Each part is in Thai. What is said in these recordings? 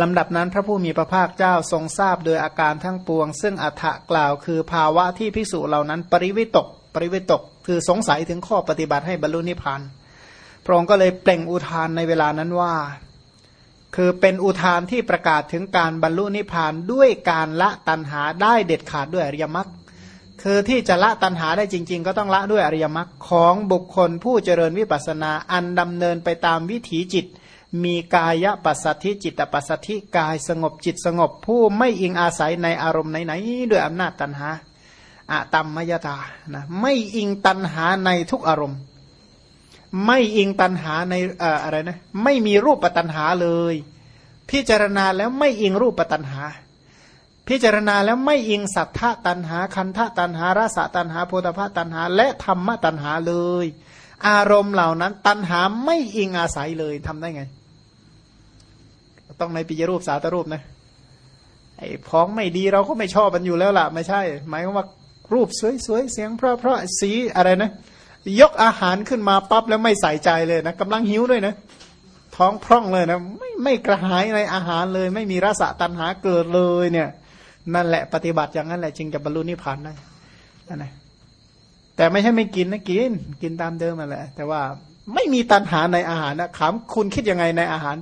ลำดับนั้นพระผู้มีพระภาคเจ้าทรงทราบโดยอาการทั้งปวง ซึ่งอัฏฐกล่าวคือภาวะที่ภิกษุเหล่านั้น ปริวิตก ปริวิตก คือสงสัยถึงข้อปฏิบัติให้บรรลุนิพพานพระองค์ก็เลยเปล่งอุทานในเวลานั้นว่า คือเป็นอุทานที่ประกาศถึงการบรรลุนิพพานด้วยการละตัณหาได้เด็ดขาดด้วยอริยมรรคคือที่จะละตัณหาได้จริง ๆ ก็ต้องละด้วยอริยมรรคของบุคคลผู้เจริญวิปัสสนาอันดำเนินไปตามวิถีจิต มีกายปัสสัทธิจิตปัสสัทธิกายสงบจิตสงบ ผู้ไม่อิงอาศัยในอารมณ์ไหนๆด้วยอำนาจตัณหาอะตัมมยตานะไม่อิงตัณหาในทุกอารมณ์ ไม่อิงตัณหาในอะไรนะไม่มีรูปตัณหาเลย พิจารณาแล้วไม่อิงรูปตัณหา พิจารณาแล้วไม่อิงสัทธะตันหาคันธะตันหารสะตันหาโพธพะตันหา และธรรมะตันหาเลย อารมณ์เหล่านั้นตันหาไม่อิงอาศัยเลยทำได้ไง ต้องในปิยรูปสาตรูปนะไอ้พ้องไม่ดีเราก็ไม่ชอบมันอยู่แล้วล่ะ ไม่ใช่ หมายว่ารูปสวยๆ เสียงเพราะเพราะสีอะไรนะ ยกอาหารขึ้นมาปั๊บแล้วไม่ใส่ใจเลยนะกำลังหิวด้วยนะ ท้องพร่องเลยนะไม่ไม่กระหายในอาหารเลย ไม่มีรสะตันหาเกิดเลยเนี่ย นั่นแหละปฏิบัติอย่างนั้นแหละจึงจะบรรลุนิพพานได้นั่นแหละแต่ไม่ใช่ไม่กินนะกิน กินตามเดิมมาแหละ แต่ว่าไม่มีตัณหาในอาหารนะถามคุณคิดยังไงในอาหาร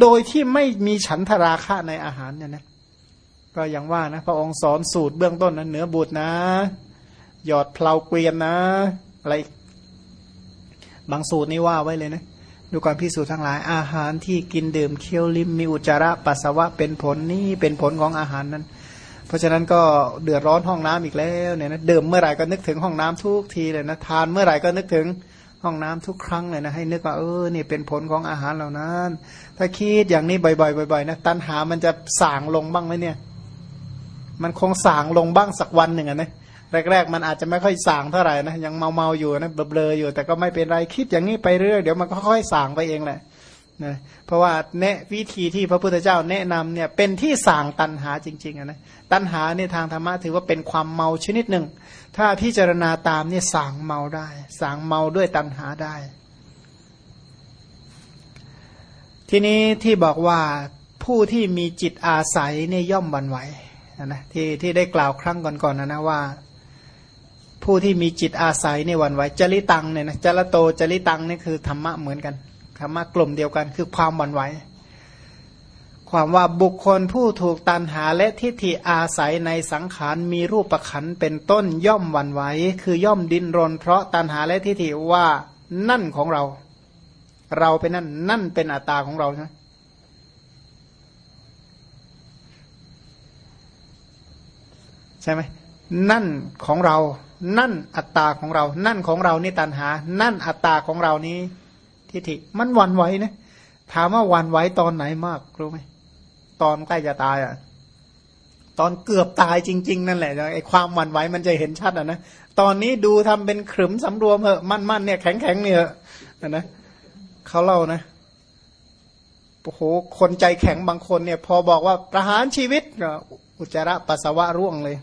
โดยที่ไม่มีฉันทราคะในอาหารเนี่ยนะก็อย่างว่านะพระองค์สอนสูตรเบื้องต้นนะเนื้อบุตรนะ หยอดเพลาเกวียนนะ อะไรบางสูตรนี่ว่าไว้เลยนะดูก่อนพิสูจน์ทั้งหลายอาหารที่กินดื่มเคี้ยวลิ้มมีอุจจาระปัสสาวะเป็นผลนี่เป็นผลของอาหารนั้น เพราะฉะนั้นก็เดือดร้อนห้องน้ำอีกแล้วเนี่ยนะดื่มเมื่อไหร่ก็นึกถึงห้องน้ำทุกทีเลยนะทานเมื่อไหร่ก็นึกถึง ห้องน้ำทุกครั้งเลยนะให้นึกว่าเออนี่เป็นผลของอาหารเหล่านั้น ถ้าคิดอย่างนี้บ่อยๆบ่อยๆนะตัณหามันจะสางลงบ้างไหมเนี่ย มันคงสางลงบ้างสักวันหนึ่งนะแรกๆมันอาจจะไม่ค่อยสางเท่าไหร่นะยังเมาๆอยู่นะเบลออยู่ แต่ก็ไม่เป็นไรคิดอย่างนี้ไปเรื่อยเดี๋ยวมันก็ค่อยสางไปเองแหละ นะเพราะว่าแนะวิธีที่พระพุทธเจ้าแนะนำเนี่ยเป็นที่สางตันหาจริงๆนะตันหาเนี่ยทางธรรมะถือว่าเป็นความเมาชนิดหนึ่ง ถ้าพิจารณาตามเนี่ยสางเมาได้สางเมาด้วยตันหาได้ ทีนี้ที่บอกว่าผู้ที่มีจิตอาศัยเนี่ยย่อมบันไหวนะที่ที่ได้กล่าวครั้งก่อนๆนะนะว่าผู้ที่มีจิตอาศัยในวันไหวจริตังเนี่ยนะจรโตจริตังนี่คือธรรมะเหมือนกัน ธรรมะกลุ่มเดียวกันคือความวันไหว ความว่าบุคคลผู้ถูกตันหาและทิฏฐิอาศัยในสังขารมีรูปประขันเป็นต้นย่อมวันไหวคือย่อมดินรน เพราะตันหาและทิฏฐิว่านั่นของเรา เราเป็นนั่นนั่นเป็นอัตตาของเราใช่ไหมใช่ไหมนั่นของเรา นั่นอัตตาของเรา นั่นของเรานี่ตันหา นั่นอัตตาของเรานี้ ทิฏฐิ มันวันไหวนะถามว่าวันไหวตอนไหนมากรู้ไหมตอนใกล้จะตายอะ ตอนเกือบตายจริง ๆ นั่นแหละไอ้ความวันไหวมันจะเห็นชัดอะนะตอนนี้ดูทำเป็นขรึมสำรวมเหอะมั่นๆเนี่ยแข็งๆเนี่ยนะเขาเล่านะโอ้โหคนใจแข็งบางคนเนี่ย พอบอกว่าประหารชีวิตอุจจาระปัสสาวะร่วงเลย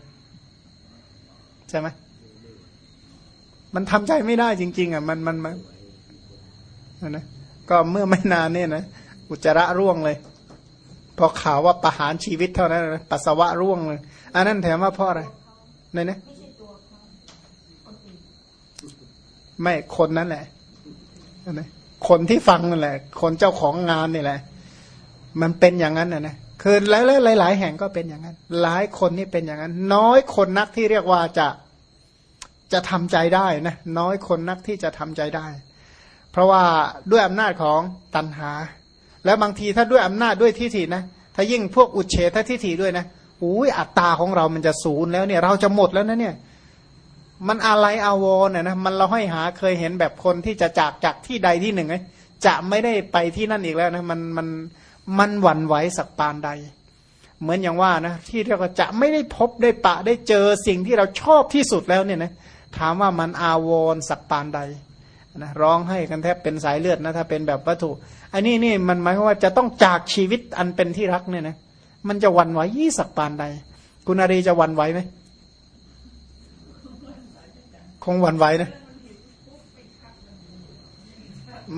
ใช่ไหมมันทำใจไม่ได้จริง ๆ อะ มันมันมัน นะก็เมื่อไม่นานเนี่ยนะอุจจาระร่วงเลย พอข่าวว่าประหารชีวิตเท่านั้นนะปัสสาวะร่วงเลยอันนั้นแถมว่าเพราะอะไรในนะไม่คนนั้นแหละนะคนที่ฟังนั่นแหละ คนเจ้าของงานนี่แหละ มันเป็นอย่างนั้นนะนะคือหลายหลายแห่งก็เป็นอย่างนั้น หลายคนนี่เป็นอย่างนั้น น้อยคนนักที่เรียกว่าจะจะทำใจได้นะน้อยคนนักที่จะทำใจได้ ราะว่าด้วยอำนาจของตัณหา แล้วบางทีถ้าด้วยอำนาจด้วยทิฏฐินะถ้ายิ่งพวกอุเฉททิฏฐิด้วยนะอุ้ยอัตตาของเรามันจะศูนย์แล้วเนี่ย เราจะหมดแล้วนะเนี่ย มันอะไรอาวรเนี่ยนะมันเราให้หาเคยเห็นแบบคนที่จะจากจากที่ใดที่หนึ่งไงจะไม่ได้ไปที่นั่นอีกแล้วนะมันมันมันหวั่นไหวสักปานใด เหมือนอย่างว่านะที่เรียกว่าจะไม่ได้พบได้ปะได้เจอสิ่งที่เราชอบที่สุดแล้วเนี่ยนะถามว่ามันอาวรสักปานใด นะร้องให้กันแทบเป็นสายเลือดนะถ้าเป็นแบบวัตถุ อันนี้นี่มันหมายความว่าจะต้องจากชีวิตอันเป็นที่รักเนี่ยนะมันจะวันไหวยี่สักปานใด คุณอารีจะวันไหวไหมคงวันไหวนะ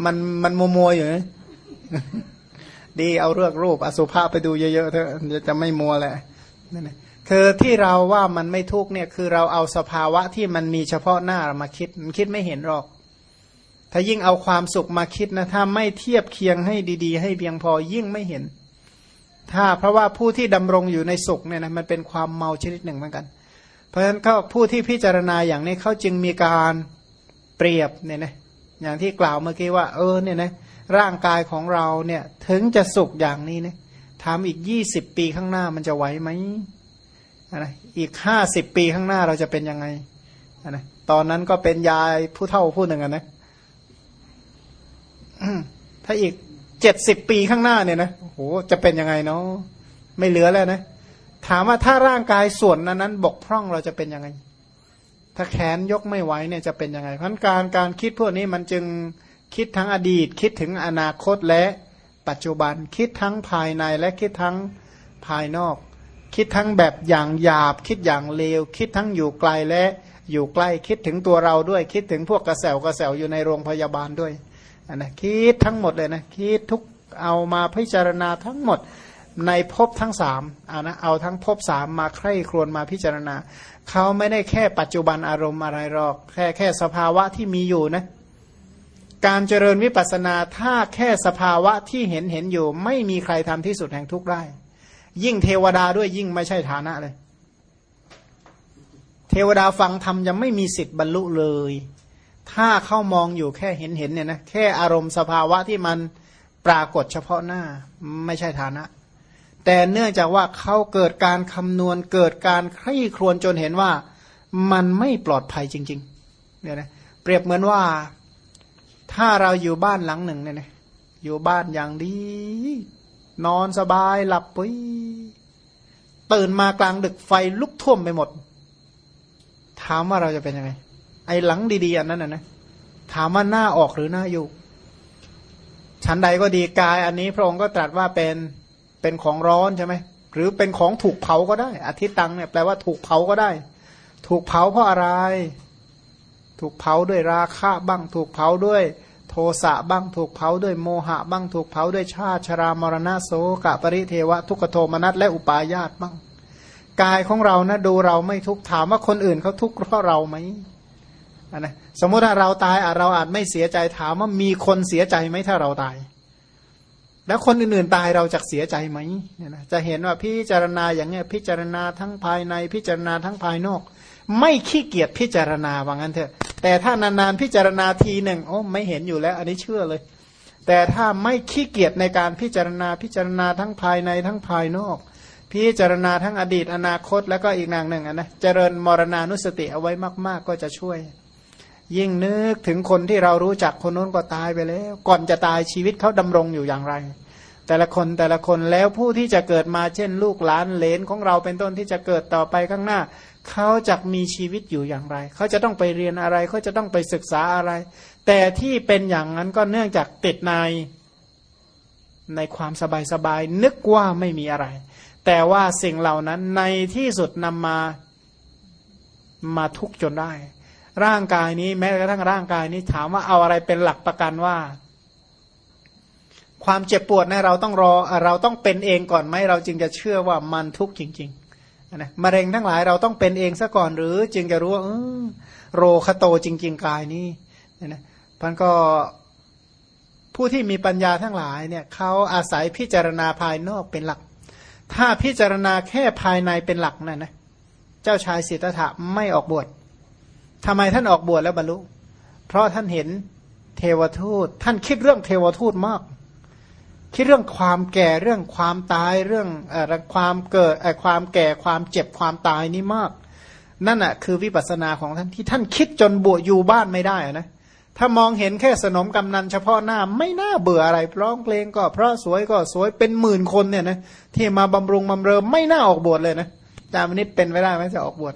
มันมันมัวมัวอยู่นะดีเอาเรื่องรูป อสุภะไปดูเยอะๆเถอะจะไม่มัวแหละนั่นแหละคือที่เราว่ามันไม่ทุกเนี่ย คือเราเอาสภาวะที่มันมีเฉพาะหน้ามาคิดมันคิดไม่เห็นหรอก ถ้ายิ่งเอาความสุขมาคิดนะถ้าไม่เทียบเคียงให้ดีๆ ให้เพียงพอยิ่งไม่เห็น ถ้าเพราะว่าผู้ที่ดำรงอยู่ในสุขเนี่ยนะมันเป็นความเมาชนิดหนึ่งเหมือนกัน เพราะฉะนั้นก็ผู้ที่พิจารณาอย่างนี้เขาจึงมีการเปรียบเนี่ยนะอย่างที่กล่าวเมื่อกี้ว่า เออเนี่ยนะร่างกายของเราเนี่ยถึงจะสุขอย่างนี้นี่ยทำอีกยี่สิบปีข้างหน้ามันจะไหวไหมนะอีกห้าสิบปีข้างหน้าเราจะเป็นยังไงนะตอนนั้นก็เป็นยายผู้เฒ่าผู้หนึ่งนะ ถ้าอีกเจ็ดสิบปีข้างหน้าเนี่ยนะโอ้โหจะเป็นยังไงเนาะไม่เหลือแล้วนะ ถามว่าถ้าร่างกายส่วนนั้นนั้นบกพร่องเราจะเป็นยังไง ถ้าแขนยกไม่ไหวเนี่ยจะเป็นยังไง เพราะการการคิดพวกนี้มันจึงคิดทั้งอดีต คิดถึงอนาคตและปัจจุบันคิดทั้งภายในและคิดทั้งภายนอก คิดทั้งแบบอย่างหยาบ คิดอย่างเลว คิดทั้งอยู่ไกลและอยู่ใกล้คิดถึงตัวเราด้วย คิดถึงพวกกระแสวกระแสวอยู่ในโรงพยาบาลด้วย นนะคิดทั้งหมดเลยนะคิดทุกเอามาพิจารณาทั้งหมดในภพทั้งสามเอานะเอาทั้งภพสามมาใคร่ครวญมาพิจารณาเขาไม่ได้แค่ปัจจุบันอารมณ์อะไรหรอก แค่แค่สภาวะที่มีอยู่นะการเจริญวิปัสสนาถ้าแค่สภาวะที่เห็นเห็นอยู่ ไม่มีใครทำที่สุดแห่งทุกข์ได้ ยิ่งเทวดาด้วยยิ่งไม่ใช่ฐานะเลย เทวดาฟังธรรมยังไม่มีสิทธิ์บรรลุเลย ถ้าเข้ามองอยู่แค่เห็นเห็นเนี่ยนะแค่อารมณ์สภาวะที่มันปรากฏเฉพาะหน้าไม่ใช่ฐานะ แต่เนื่องจากว่าเขาเกิดการคำนวณเกิดการใคร่ครวญจนเห็นว่ามันไม่ปลอดภัยจริงๆเนี่ยนะเปรียบเหมือนว่าถ้าเราอยู่บ้านหลังหนึ่งเนี่ยอยู่บ้านอย่างดี นอนสบายหลับปุ้ยตื่นมากลางดึกไฟลุกท่วมไปหมด ถามว่าเราจะเป็นยังไง ไอ้หลังดีๆอันนั้นนะถามว่าหน้าออกหรือหน้าอยู่ชั้นใดก็ดีกายอันนี้พระองค์ก็ตรัสว่าเป็นเป็นของร้อนใช่ไหมหรือเป็นของถูกเผาก็ได้อาทิตตังเนี่ยแปลว่าถูกเผาก็ได้ ถูกเผาเพราะอะไร ถูกเผาด้วยราคะบ้างถูกเผาด้วยโทสะบ้างถูกเผาด้วยโมหะ บ้างถูกเผาด้วยชาติชรามรณะโสกะปริเทวะ ทุกโทมนัสและอุปาญาตบ้าง กายของเรานะดูเราไม่ทุกถามว่าคนอื่นเขาทุกข์เพราะเราไหม นะสมมติถ้าเราตายเราอาจไม่เสียใจถามว่ามีคนเสียใจไหมถ้าเราตาย แล้วคนอื่นๆตายเราจะเสียใจไหมเนี่ยนะจะเห็นว่าพิจารณาอย่างเงี้ยพิจารณาทั้งภายในพิจารณาทั้งภายนอก ไม่ขี้เกียจพิจารณาว่างั้นเถอะ แต่ถ้านานๆพิจารณาทีหนึ่งโอ้ไม่เห็นอยู่แล้ว อันนี้เชื่อเลย แต่ถ้าไม่ขี้เกียจในการพิจารณาพิจารณาทั้งภายในทั้งภายนอกพิจารณาทั้งอดีตอนาคตแล้วก็อีกนางหนึ่งนะเจริญมรณานุสติเอาไว้มาก ๆ ก็จะช่วย ยิ่งนึกถึงคนที่เรารู้จักคนนู้นก็ตายไปแล้ว ก่อนจะตายชีวิตเขาดำรงอยู่อย่างไร แต่ละคนแต่ละคนแล้วผู้ที่จะเกิดมาเช่น ลูกหลานเลนของเราเป็นต้นที่จะเกิดต่อไปข้างหน้า เขาจะมีชีวิตอยู่อย่างไร เขาจะต้องไปเรียนอะไรเขาจะต้องไปศึกษาอะไร แต่ที่เป็นอย่างนั้นก็เนื่องจากติดในในความสบายสบายนึกว่าไม่มีอะไร แต่ว่าสิ่งเหล่านั้นในที่สุดนำมามาทุกจนได้ ร่างกายนี้แม้กระทั่งร่างกายนี้ถามว่าเอาอะไรเป็นหลักประกันว่า ความเจ็บปวดนะเราต้องรอเราต้องเป็นเองก่อนไหมเราจึงจะเชื่อว่ามันทุกข์จริงๆนะมะเร็งทั้งหลายเราต้องเป็นเองซะก่อนหรือจึงจะรู้ว่าโรคโตจริง ๆ กายนี้นะพันก็ผู้ที่มีปัญญาทั้งหลายเนี่ยเขาอาศัยพิจารณาภายนอกเป็นหลัก ถ้าพิจารณาแค่ภายในเป็นหลักนั่นนะเจ้าชายสิทธัตถะไม่ออกบวช ทำไมท่านออกบวชแล้วบรรลุ เพราะท่านเห็นเทวทูต ท่านคิดเรื่องเทวทูตมาก คิดเรื่องความแก่เรื่องความตายเรื่องอความเกิดความแก่ความเจ็บความตายนี่มาก นั่นแหะคือวิปัสสนาของท่านที่ท่านคิดจนบวชอยู่บ้านไม่ได้นะถ้ามองเห็นแค่สนมกำนันเฉพาะหน้าไม่น่าเบื่ออะไรร้องเพลงก็เพราะสวยก็สวยเป็นหมื่นคนเนี่ยนะที่มาบำรุงบำเรอไม่น่าออกบวชเลยนะจามนิดเป็นไม่ได้ไหมจะออกบวช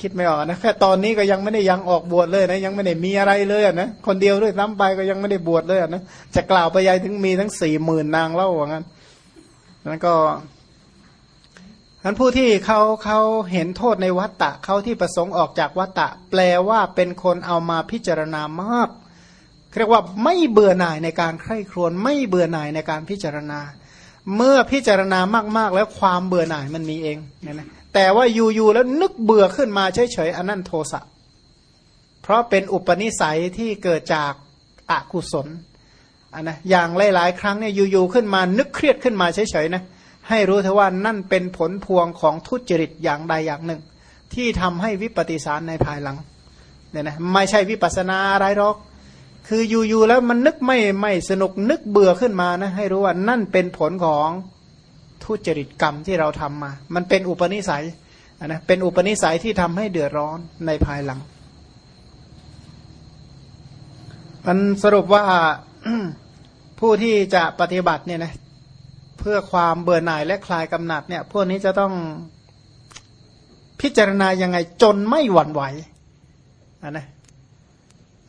คิดไม่ออกนะแค่ตอนนี้ก็ยังไม่ได้ยังออกบวชเลยนะยังไม่ได้มีอะไรเลยนะคนเดียวด้วยซ้ำไปก็ยังไม่ได้บวชเลยนะจะกล่าวไปยายถึงมีทั้งสี่หมื่นนางเล่าว่างั้นนั้นก็ท่านผู้ที่เขาเขาเห็นโทษในวัตตะเขาที่ประสงค์ออกจากวัตตะ แปลว่าเป็นคนเอามาพิจารณามากเรียกว่าไม่เบื่อหน่ายในการใคร่ครวญไม่เบื่อหน่ายในการพิจารณา เมื่อพิจารณามากๆ แล้วความเบื่อหน่ายมันมีเองเนี่ยนะ แต่ว่าอยู่ๆแล้วนึกเบื่อขึ้นมาเฉยๆอันนั้นโทสะ เพราะเป็นอุปนิสัยที่เกิดจากอากุศลอันนะอย่างหลายๆ ครั้งเนี่ยอยู่ๆขึ้นมานึกเครียดขึ้นมาเฉยๆนะให้รู้เถอะว่านั่นเป็นผลพวงของทุจริตอย่างใดอย่างหนึ่ง ที่ทำให้วิปฏิสารในภายหลังเนี่ยนะไม่ใช่วิปัสนาอะไรหรอก คืออยู่ๆแล้วมันนึกไม่ไม่สนุกนึกเบื่อขึ้นมานะให้รู้ว่านั่นเป็นผลของ ทุจริตกรรมที่เราทำมา มันเป็นอุปนิสัยนะเป็นอุปนิสัยที่ทำให้เดือดร้อนในภายหลังมันสรุปว่าผู้ที่จะปฏิบัติเนี่ยนะเพื่อความเบื่อหน่ายและคลายกำหนัดเนี่ย พวกนี้จะต้องพิจารณายังไงจนไม่หวั่นไหวอนนะ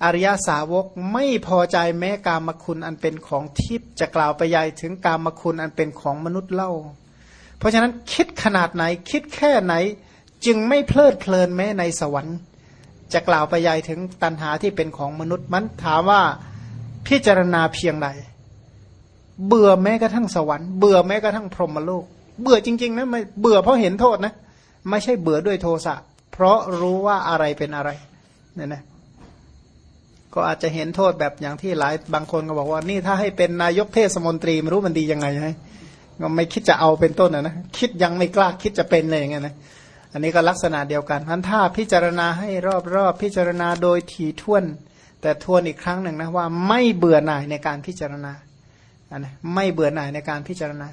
อริยสาวกไม่พอใจแม้กามคุณอันเป็นของทิพย์จะกล่าวไปใหญ่ถึงกามคุณอันเป็นของมนุษย์เล่า เพราะฉะนั้นคิดขนาดไหนคิดแค่ไหนจึงไม่เพลิดเพลินแม้ในสวรรค์ จะกล่าวไปใหญ่ถึงตัณหาที่เป็นของมนุษย์มันถามว่าพิจารณาเพียงใด เบื่อแม้กระทั่งสวรรค์เบื่อแม้กระทั่งพรหมโลก เบื่อจริง ๆ นะไม่เบื่อเพราะเห็นโทษนะ ไม่ใช่เบื่อด้วยโทสะเพราะรู้ว่าอะไรเป็นอะไรเนี่ยนะ ก็อาจจะเห็นโทษแบบอย่างที่หลายบางคนก็บอกว่านี่ถ้าให้เป็นนายกเทศมนตรีไม่รู้มันดียังไงไงก็ไม่คิดจะเอาเป็นต้นนะนะคิดยังไม่กล้าคิดจะเป็นเลยอย่างเงี้ยนะอันนี้ก็ลักษณะเดียวกันพันถ้าพิจารณาให้รอบๆพิจารณาโดยถี่ถ้วน แต่ทวนอีกครั้งหนึ่งนะว่าไม่เบื่อหน่ายในการพิจารณาอันนะไม่เบื่อหน่ายในการพิจารณา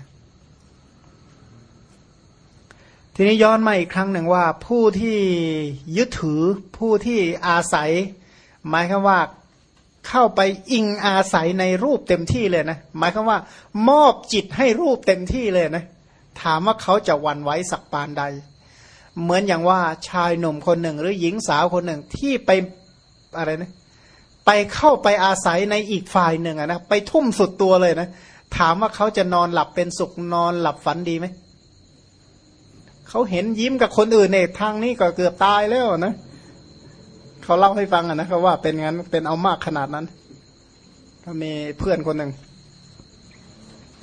ทีนี้ย้อนมาอีกครั้งหนึ่งว่าผู้ที่ยึดถือผู้ที่อาศัย หมายคือว่าเข้าไปอิงอาศัยในรูปเต็มที่เลยนะหมายคือว่า มอบจิตให้รูปเต็มที่เลยนะถามว่าเขาจะวันไว้สักปานใด เหมือนอย่างว่าชายหนุ่มคนหนึ่ง หรือหญิงสาวคนหนึ่งที่ไปอะไรนะไปเข้าไปอาศัยในอีกฝ่ายหนึ่งนะไปทุ่มสุดตัวเลยนะถามว่าเขาจะนอนหลับเป็นสุขนอนหลับฝันดีไหมเขาเห็นยิ้มกับคนอื่นเนี่ยทางนี้ก็เกือบตายแล้วนะ เขาเล่าให้ฟังอะนะเขาว่าเป็นงั้นเป็นเอามากขนาดนั้นเขามีเพื่อนคนหนึ่ง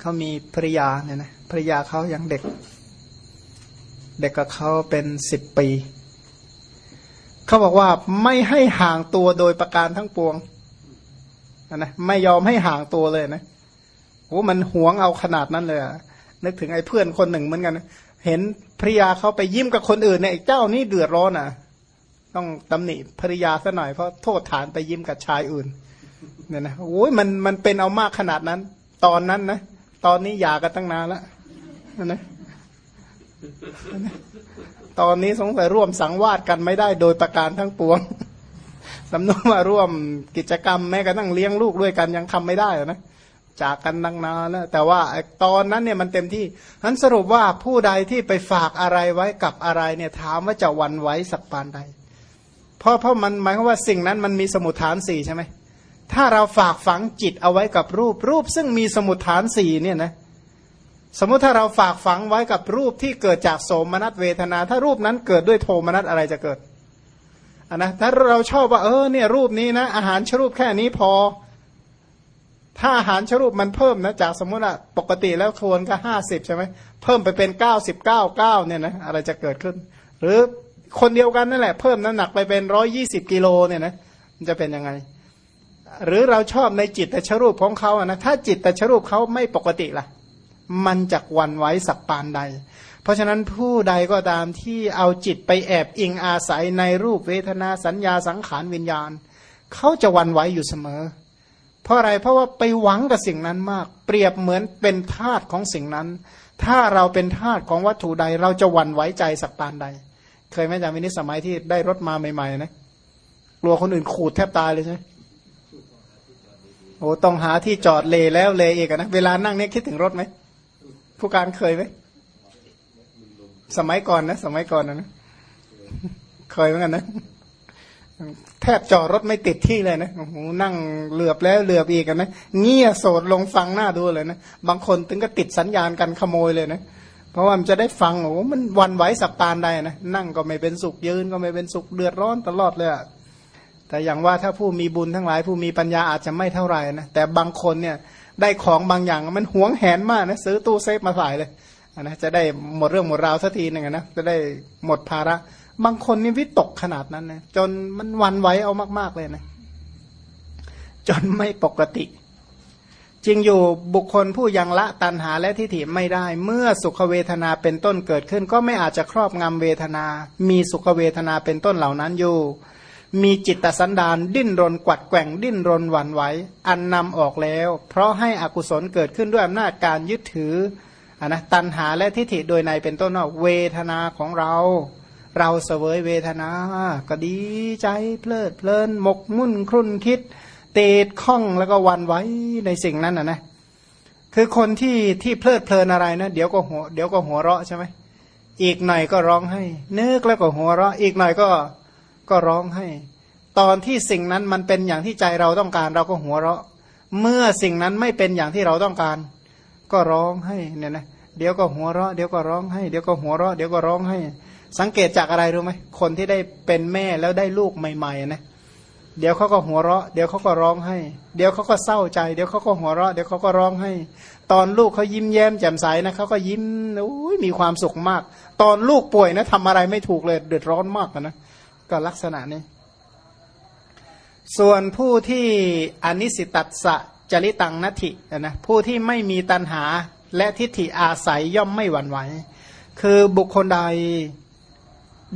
เขามีภรยาเนี่ยนะภรยาเขายังเด็ก เด็กกับเขาเป็นสิบปีเขาบอกว่าไม่ให้ห่างตัวโดยประการทั้งปวงนะไม่ยอมให้ห่างตัวเลยนะโอ้มันหวงเอาขนาดนั้นเลยอะนึกถึงไอ้เพื่อนคนหนึ่งเหมือนกัน เห็นภริยาเขาไปยิ้มกับคนอื่นเนี่ยเจ้านี่เดือดร้อนอะ ต้องตำหนิภริยาซะหน่อยเพราะโทษฐานไปยิ้มกับชายอื่นเนี่ยนะโอ้ยมันมันเป็นเอามากขนาดนั้น ตอนนั้นนะตอนนี้หยากันตั้งนานแล้วนะตอนนี้สงสัยร่วมสังวาสกันไม่ได้โดยประการทั้งปวงสำนวนว่าร่วมกิจกรรมแม้กระทั่งเลี้ยงลูกด้วยกันยังทำไม่ได้นะจากกันนังนานแล้วแต่ว่าตอนนั้นเนี่ยมันเต็มที่นั้นสรุปว่าผู้ใดที่ไปฝากอะไรไว้กับอะไรเนี่ยถามว่าจะวันไว้สักปานใด เพราะเพราะมันหมายคว่าสิ่งนั้นมันมีสมุทฐานสี่ใช่ไหมถ้าเราฝากฝังจิตเอาไว้กับรูปรูป ซึ่งมีสมุทฐานสี่เนี่ยนะสมมุติถ้าเราฝากฝังไว้กับรูปที่เกิดจากโสมนัสเวทนา ถ้ารูปนั้นเกิดด้วยโทมนัสอะไรจะเกิดอนนะถ้าเราชอบว่าเออเนี่ยรูปนี้นะอาหารชรูปแค่นี้พอ ถ้าอาหารชรูปมันเพิ่มนะจากสมมติอะปกติแล้วควรก็ห้าสิบใช่ไหมเพิ่มไปเป็นเก้าสิบเก้าเก้าเนี่ยนะอะไรจะเกิดขึ้น หรือ คนเดียวกันนั่นแหละเพิ่มน้ำหนักไปเป็นร้อยี่สิบกิโลเนี่ยนะมันจะเป็นยังไง หรือเราชอบในจิตแต่ชรูปของเขาอะนะถ้าจิตแต่ชรูปเขาไม่ปกติล่ะ มันจักวันไว้สักปานใด เพราะฉะนั้นผู้ใดก็ตามที่เอาจิตไปแอบอิงอาศัยในรูปเวทนาสัญญาสังขารวิญญาณเขาจะวันไว้อยู่เสมอ เพราะอะไรเพราะว่าไปหวังกับสิ่งนั้นมาก เปรียบเหมือนเป็นทาตของสิ่งนั้น ถ้าเราเป็นทาตของวัตถุใด เราจะวันไว้ใจสักปานใด เคยไหมจามินิสมัยที่ได้รถมาใหม่ๆนะกลัวคนอื่นขูดแทบตายเลยใช่ไหมโอ้ต้องหาที่จอดเลแล้วเลอีกนะเวลานั่งเนี่ยคิดถึงรถไหมผู้การเคยไหมสมัยก่อนนะสมัยก่อนนะเคยเหมือนกันนะแทบจอดรถไม่ติดที่เลยนะโอ้โหนั่งเหลือบแล้วเหลือบอีกกันนะเงี่ยโสดลงฟังหน้าดูเลยนะบางคนถึงก็ติดสัญญาณกันขโมยเลยนะ เพราะว่ามันจะได้ฟังโอ้มันวันไหวสักปานใดนะนั่งก็ไม่เป็นสุขยืนก็ไม่เป็นสุขเดือดร้อนตลอดเลยอะแต่อย่างว่าถ้าผู้มีบุญทั้งหลาย ผู้มีปัญญาอาจจะไม่เท่าไหร่นะแต่บางคนเนี่ยได้ของบางอย่างมันหวงแหนมากนะซื้อตู้เซฟมาใส่เลยนะจะได้หมดเรื่องหมดราวสักทีหนึ่งนะจะได้หมดภาระ บางคนนี่วิตกขนาดนั้นนะจนมันวันไหวเอามาก ๆเลยนะจนไม่ปกติ จริงอยู่บุคคลผู้ยังละตันหาและทิฏฐิไม่ได้ เมื่อสุขเวทนาเป็นต้นเกิดขึ้น ก็ไม่อาจจะครอบงำเวทนา มีสุขเวทนาเป็นต้นเหล่านั้นอยู่ มีจิตตสันดานดิ้นรนกวัดแกว่งดิ้นรนหวั่นไหวอันนำออกแล้ว เพราะให้อกุศลเกิดขึ้นด้วยอำนาจการยึดถืออนะตันหาและทิฏฐิโดยในเป็นต้นว่าเวทนาของเรา เราเสวยเวทนา ก็ดีใจเพลิดเพลินหมกมุ่นครุ่นคิด ติดข้องแล้วก็วันไว้ในสิ่งนั้นนะนะคือคนที่ที่เพลิดเพลินอะไรนะเดี๋ยวก็หัวเดี๋ยวก็หัวเราะใช่ไหมอีกหน่อยก็ร้องให้นึกแล้วก็หัวเราะ อีกหน่อยก็ก็ร้องให้ ตอนที่สิ่งนั้นมันเป็นอย่างที่ใจเราต้องการ เราก็หัวเราะ เมื่อสิ่งนั้นไม่เป็นอย่างที่เราต้องการ ก็ร้องให้เนี่ยนะเดี๋ยวก็หัวเราะเดี๋ยวก็ร้องให้เดี๋ยวก็หัวเราะเดี๋ยวก็ร้องให้ สังเกตจากอะไรรู้ไหมคนที่ได้เป็นแม่แล้วได้ลูกใหม่ๆนะ เดี๋ยวเขาก็หัวเราะ เดี๋ยวเขาก็ร้องให้ เดี๋ยวเขาก็เศร้าใจ เดี๋ยวเขาก็หัวเราะ เดี๋ยวเขาก็ร้องให้ ตอนลูกเขายิ้มแย้มแจ่มใสนะเขาก็ยิ้มโอ้ยมีความสุขมาก ตอนลูกป่วยนะทำอะไรไม่ถูกเลย เดือดร้อนมากนะก็ลักษณะนี้ ส่วนผู้ที่อนิสิตัสะจริตังนัตถินะผู้ที่ไม่มีตัณหาและทิฏฐิอาศัยย่อมไม่หวั่นไหว คือบุคคลใด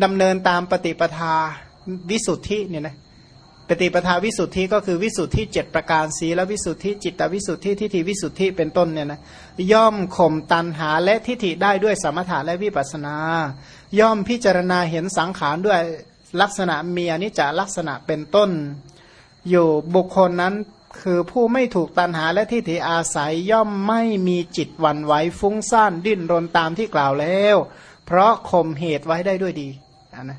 ดำเนินตามปฏิปทาวิสุทธิเนี่ยนะ ปฏิปทาวิสุทธิก็คือวิสุทธิเจ็ดประการสีและวิสุทธิจิตวิสุทธิทิฏฐิวิสุทธิเป็นต้นเนี่ยนะย่อมข่มตันหาและทิฏฐิได้ด้วยสมถะและวิปัสนา ย่อมพิจารณาเห็นสังขารด้วยลักษณะมีอนิจจลักษณะเป็นต้น อยู่บุคคลนั้นคือผู้ไม่ถูกตันหาและทิฏฐิอาศัยย่อมไม่มีจิตวันไหวฟุ้งซ่านดิ้นรนตามที่กล่าวแล้ว เพราะข่มเหตุไว้ได้ด้วยดีนะ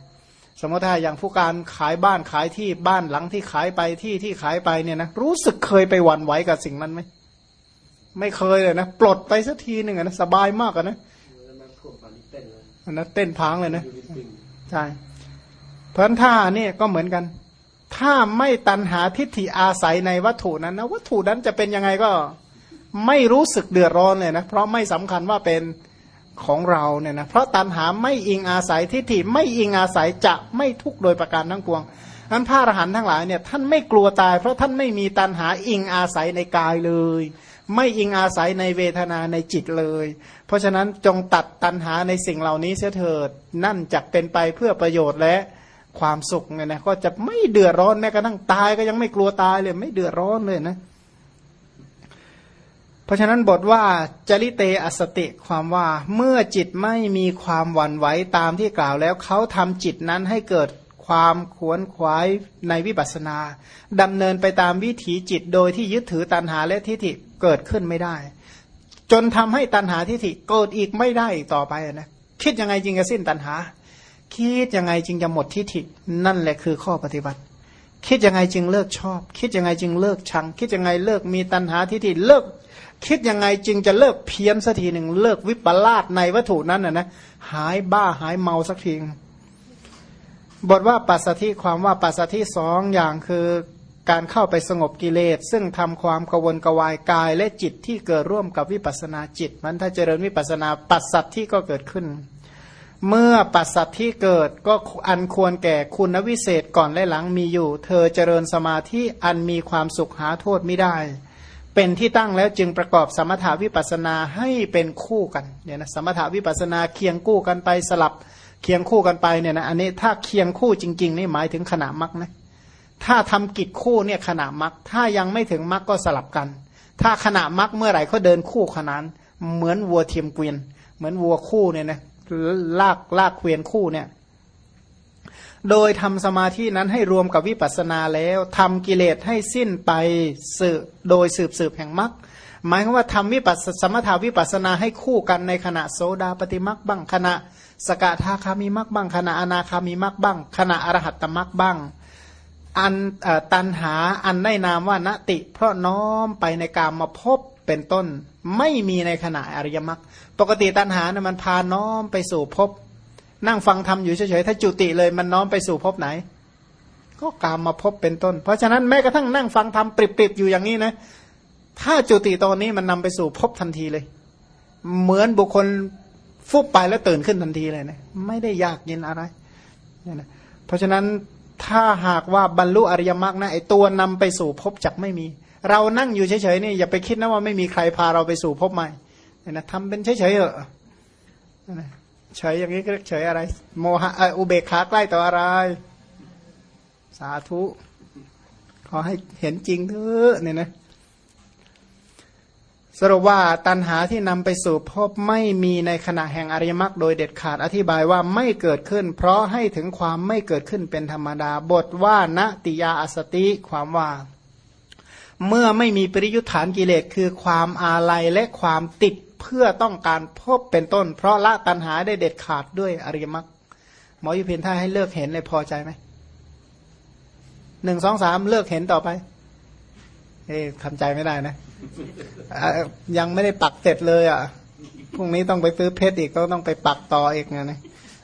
สมมติถ้าอย่างผู้การขายบ้านขายที่บ้านหลังที่ขายไปที่ที่ขายไปเนี่ยนะรู้สึกเคยไปหวั่นไหวกับสิ่งนั้นไหมไม่เคยเลยนะปลดไปสักทีหนึ่งนะสบายมากนะอันนั้นเต้นพังเลยนะใช่เพราะท่านี่ก็เหมือนกัน ถ้าไม่ตันหาทิฏฐิอาศัยในวัตถุนั้นนะวัตถุนั้นจะเป็นยังไงก็ไม่รู้สึกเดือดร้อนเลยนะเพราะไม่สำคัญว่าเป็น ของเราเนี่ยนะเพราะตันหาไม่อิงอาศัยทิฏฐิไม่อิงอาศัยจะไม่ทุกโดยประการทั้งปวงนั้นพระอรหันต์ทั้งหลายเนี่ยท่านไม่กลัวตาย เพราะท่านไม่มีตันหาอิงอาศัยในกายเลย ไม่อิงอาศัยในเวทนาในจิตเลย เพราะฉะนั้นจงตัดตันหาในสิ่งเหล่านี้เสียเถิดนั่นจะเป็นไปเพื่อประโยชน์และความสุขเนี่ยนะก็จะไม่เดือดร้อนแม้กระทั่งตายก็ยังไม่กลัวตายเลย ไม่เดือดร้อนเลยนะเพราะฉะนั้นบทว่าจริเตอสติความว่าเมื่อจิตไม่มีความหวั่นไหวตามที่กล่าวแล้วเขาทำจิตนั้นให้เกิดความขวนขวายในวิปัสนาดำเนินไปตามวิถีจิตโดยที่ยึดถือตัณหาและทิฏฐิเกิดขึ้นไม่ได้ จนทำให้ตัณหาทิฏฐิเกิดอีกไม่ได้อีกต่อไปนะคิดยังไงจริงจะสิ้นตัณหา คิดยังไงจริงจะหมดทิฏฐินั่นแหละคือข้อปฏิบัติ คิดยังไงจึงเลิกชอบ คิดยังไงจึงเลิกชัง คิดยังไงเลิกมีตัณหาทิฏฐิเลิก คิดยังไงจึงจะเลิกเพี้ยนสักทีหนึ่งเลิกวิปลาสในวัตถุนั้นนะนะหายบ้าหายเมาสักทีบทว่าปัสสธิความว่าปัสสธิสองอย่างคือการเข้าไปสงบกิเลส ซึ่งทำความกวนกวายกายและจิตที่เกิดร่วมกับวิปัสนาจิต มันถ้าเจริญวิปัสนาปัสสัทที่ก็เกิดขึ้น เมื่อปัสสัทที่เกิดก็อันควรแก่คุณวิเศษก่อนและหลังมีอยู่ เธอเจริญสมาธิอันมีความสุขหาโทษไม่ได้ เป็นที่ตั้งแล้วจึงประกอบสมถาวิปัสนาให้เป็นคู่กันเนี่ยนะสมถาวิปัสนาเคียงคู่กันไปสลับเคียงคู่กันไปเนี่ยนะอันนี้ถ้าเคียงคู่จริง ๆ นี่หมายถึงขณะมรรคนะถ้าทำกิจคู่เนี่ยขณะมรรคถ้ายังไม่ถึงมรรคก็สลับกัน ถ้าขณะมรรคเมื่อไหร่เขาเดินคู่ขนานเหมือนวัวเทียมเกวียน เหมือนวัวคู่เนี่ยนะลากลากเกวียนคู่เนี่ย โดยทำสมาธินั้นให้รวมกับวิปัสสนาแล้วทำกิเลสให้สิ้นไปสืบโดยสืบสืบแห่งมรรคหมายคว่าทำวิปัสสมถาวิปัสสนาให้คู่กันในขณะโสดาปฏิมรรคบ้างขณะสกทาคามีมรรคบ้างขณะอนาคามีมรรคบ้าง ขณะอรหัตตมรรคบ้างอันตันหาอันได้นามว่านติ เพราะน้อมไปในการมาพบเป็นต้น ไม่มีในขณะอริยมรรคปกติตันหาเนี่ยมันพาน้อมไปสู่พบ นั่งฟังทำอยู่เฉยๆถ้าจุติเลยมันน้อมไปสู่พบไหน ก็กามมาพบเป็นต้น เพราะฉะนั้นแม้กระทั่งนั่งฟังธรรมปริบๆอยู่อย่างนี้นะ ถ้าจุติตอนนี้มันนำไปสู่พบทันทีเลย เหมือนบุคคลฟุบไปแล้วตื่นขึ้นทันทีเลยนะไม่ได้ยากเย็นอะไรเนี่ยนะเพราะฉะนั้นถ้าหากว่าบรรลุอริยมรรคนะไอตัวนำไปสู่พบจักไม่มี เรานั่งอยู่เฉยๆนี่อย่าไปคิดนะว่าไม่มีใครพาเราไปสู่พบใหม่เนี่ยนะทำเป็นเฉยๆเออ เฉยอย่างนี้ก็เฉยอะไร โมหะอุเบกขาใกล้ต่ออะไร สาธุ ขอให้เห็นจริงเถอะเนี่ยนะสรุปว่าตันหาที่นำไปสู่พบไม่มีในขณะแห่งอริยมรรคโดยเด็ดขาดอธิบายว่าไม่เกิดขึ้น เพราะให้ถึงความไม่เกิดขึ้นเป็นธรรมดา บทว่าณติยาอสติความว่า เมื่อไม่มีปริยุทธานกิเลสคือความอาลัยและความติด เพื่อต้องการพบเป็นต้น เพราะละตันหาได้เด็ดขาดด้วยอริยมรรคหมอยุพินท่าให้เลิกเห็นเลยพอใจไหมหนึ่งสองสามเลิกเห็นต่อไป เอ๊ทำใจไม่ได้นะยังไม่ได้ปักเสร็จเลยอะพรุ่งนี้ต้องไปซื้อเพชรอีกก็ต้องไปปักต่ออีกไงนะ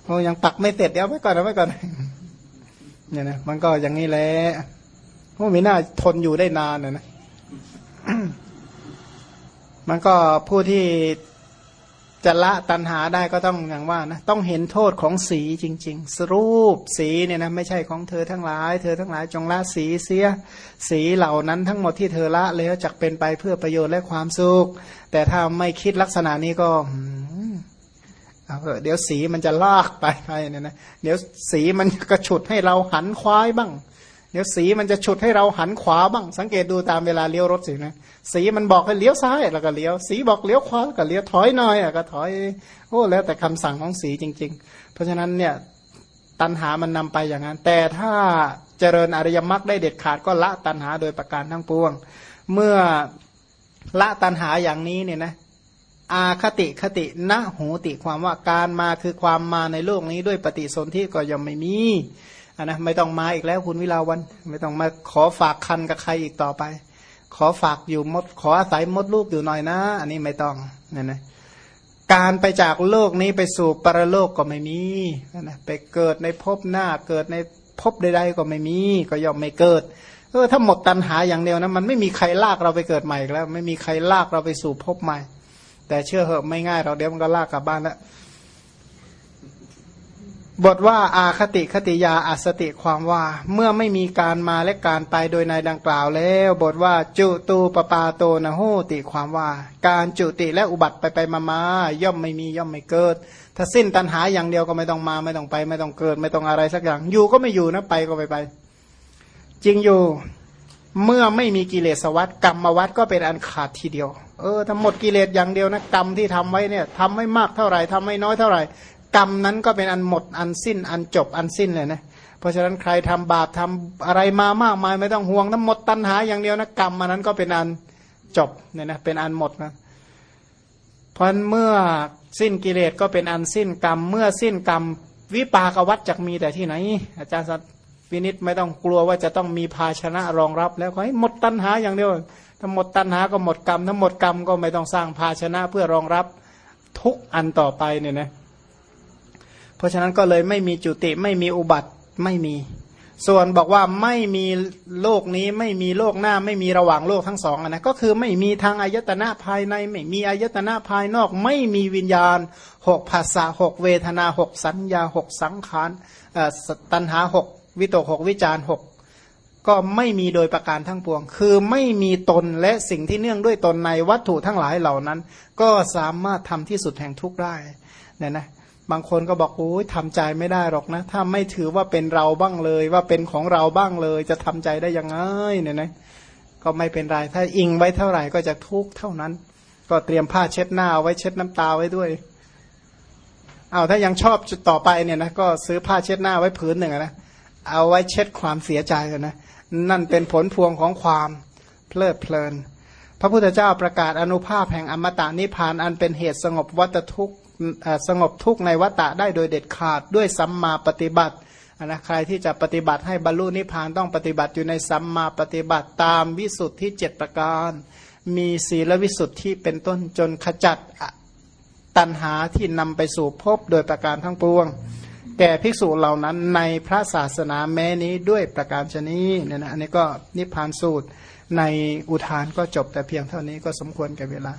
โอ้ยังปักไม่เสร็จเดี๋ยวไว้ก่อนเอาไว้ก่อนเนี่ยนะมันก็อย่างนี้แหละพวกมีหน้าทนอยู่ได้นานนะนะ มันก็ผู้ที่จะละตันหาได้ก็ต้องอย่างว่านะต้องเห็นโทษของสีจริง ๆ สรูปสีเนี่ยนะไม่ใช่ของเธอทั้งหลาย เธอทั้งหลายจงละสีเสีย สีเหล่านั้นทั้งหมดที่เธอละแล้วจักเป็นไปเพื่อประโยชน์และความสุข แต่ถ้าไม่คิดลักษณะนี้ก็เอาเดี๋ยวสีมันจะลากไปไปเนี่ยนะเดี๋ยวสีมันกระฉุดให้เราหันควายบ้าง เดี๋ยวสีมันจะฉุดให้เราหันขวาบ้าง สังเกตดูตามเวลาเลี้ยวรถสินะ สีมันบอกให้เลี้ยวซ้ายแล้วก็เลี้ยว สีบอกเลี้ยวขวาก็เลี้ยวถอยหน่อยก็ถอย โอ้แล้วแต่คำสั่งของสีจริง ๆ เพราะฉะนั้นเนี่ยตัณหามันนำไปอย่างนั้น แต่ถ้าเจริญอริยมรรคได้เด็ดขาดก็ละตัณหาโดยประการทั้งปวง เมื่อละตัณหาอย่างนี้เนี่ยนะอาคติคติณหูติความว่าการมาคือความมาในโลกนี้ด้วยปฏิสนธิก็ยังไม่มี นะไม่ต้องมาอีกแล้วคุณวิลาวัน ไม่ต้องมาขอฝากคันกับใครอีกต่อไป ขอฝากอยู่มด ขออาศัยมดลูกอยู่หน่อยนะ อันนี้ไม่ต้องเนี่ยนะการไปจากโลกนี้ไปสู่ปรโลกก็ไม่มีนะไปเกิดในภพหน้าเกิดในภพใดๆก็ไม่มี ก็ย่อมไม่เกิดเออถ้าหมดตัณหาอย่างเดียวนะมันไม่มีใครลากเราไปเกิดใหม่แล้ว ไม่มีใครลากเราไปสู่ภพใหม่ แต่เชื่อเหอะไม่ง่ายเราเดี๋ยวมันก็ลากกลับบ้านแล้ว บทว่าอาคติคติยาอัสติความว่าเมื่อไม่มีการมาและการไปโดยในดังกล่าวแล้ว บทว่าจุตูปปาโตนะโหติความว่า การจุติและอุบัติไปไปมามาย่อมไม่มีย่อมไม่เกิด ถ้าสิ้นตัณหาอย่างเดียวก็ไม่ต้องมาไม่ต้องไป ไม่ต้องเกิด ไม่ต้องอะไรสักอย่าง อยู่ก็ไม่อยู่นะไปก็ไปไป จริงอยู่เมื่อไม่มีกิเลสวัฏกรรมวัฏก็เป็นอันขาดทีเดียว เออทั้งหมดกิเลสอย่างเดียวนะกรรมที่ทำไว้เนี่ยทำไม่มากเท่าไหร่ทำไม่น้อยเท่าไหร่ กรรมนั้นก็เป็นอันหมดอันสิ้น อันจบอันสิ้นเลยนะเพราะฉะนั้นใครทำบาปทำอะไรมามากมายไม่ต้องห่วงทั้งหมดตัณหาอย่างเดียวนะกรรมมันนั้นก็เป็นอันจบเนี่ยนะเป็นอันหมดนะเพราะเมื่อสิ้นกิเลสก็เป็นอันสิ้นกรรม เมื่อสิ้นกรรม วิปากวัฏจะมีแต่ที่ไหน อาจารย์สัตวินิตไม่ต้องกลัวว่าจะต้องมีภาชนะรองรับ แล้วขอให้หมดตัณหาอย่างเดียวถ้าหมดตัณหาก็หมดกรรมถ้าหมดกรรมก็ไม่ต้องสร้างภาชนะเพื่อรองรับทุกอันต่อไปเนี่ยนะ พราะฉะนั้นก็เลยไม่มีจุติไม่มีอุบัติไม่มี ส่วนบอกว่าไม่มีโลกนี้ไม่มีโลกหน้าไม่มีระหว่างโลกทั้งสองนะก็คือไม่มีทางอายตนะภายใน ไม่มีอายตนะภายนอก ไม่มีวิญญาณหกภาษาหกเวทนาหกสัญญาหกสังขารตัณหาหกวิตกหกวิจารหกก็ไม่มีโดยประการทั้งปวง คือไม่มีตนและสิ่งที่เนื่องด้วยตนในวัตถุทั้งหลายเหล่านั้น ก็สามารถทำที่สุดแห่งทุกข์ได้เนี่ยนะ บางคนก็บอกโอ้ยทำใจไม่ได้หรอกนะ ถ้าไม่ถือว่าเป็นเราบ้างเลย ว่าเป็นของเราบ้างเลย จะทำใจได้ยังไงเนี่ยนะก็ไม่เป็นไร ถ้าอิงไว้เท่าไหร่ก็จะทุกข์เท่านั้น ก็เตรียมผ้าเช็ดหน้าไว้เช็ดน้ำตาไว้ด้วยเอาถ้ายังชอบจุดต่อไปเนี่ยนะก็ซื้อผ้าเช็ดหน้าไว้ผืนหนึ่งนะเอาไว้เช็ดความเสียใจนนะนั่นเป็นผลพวงของความเพลิดเพลิน พระพุทธเจ้าประกาศอนุภาพแห่งอมตะนิพพานอันเป็นเหตุสงบวัตทุกข์ สงบทุกข์ในวัฏฏะได้โดยเด็ดขาดด้วยสัมมาปฏิบัตินะใครที่จะปฏิบัติให้บรรลุนิพพานต้องปฏิบัติอยู่ในสัมมาปฏิบัติตามวิสุทธิเจ็ดประการ มีศีลวิสุทธิเป็นต้นจนขจัดตัณหาที่นำไปสู่ภพโดยประการทั้งปวง แก่ภิกษุเหล่านั้นในพระศาสนาแม้นี้ด้วยประการชนีเนี่ยนะอันนี้ก็นิพพานสูตรในอุทานก็จบแต่เพียงเท่านี้ก็สมควรแก่เวลา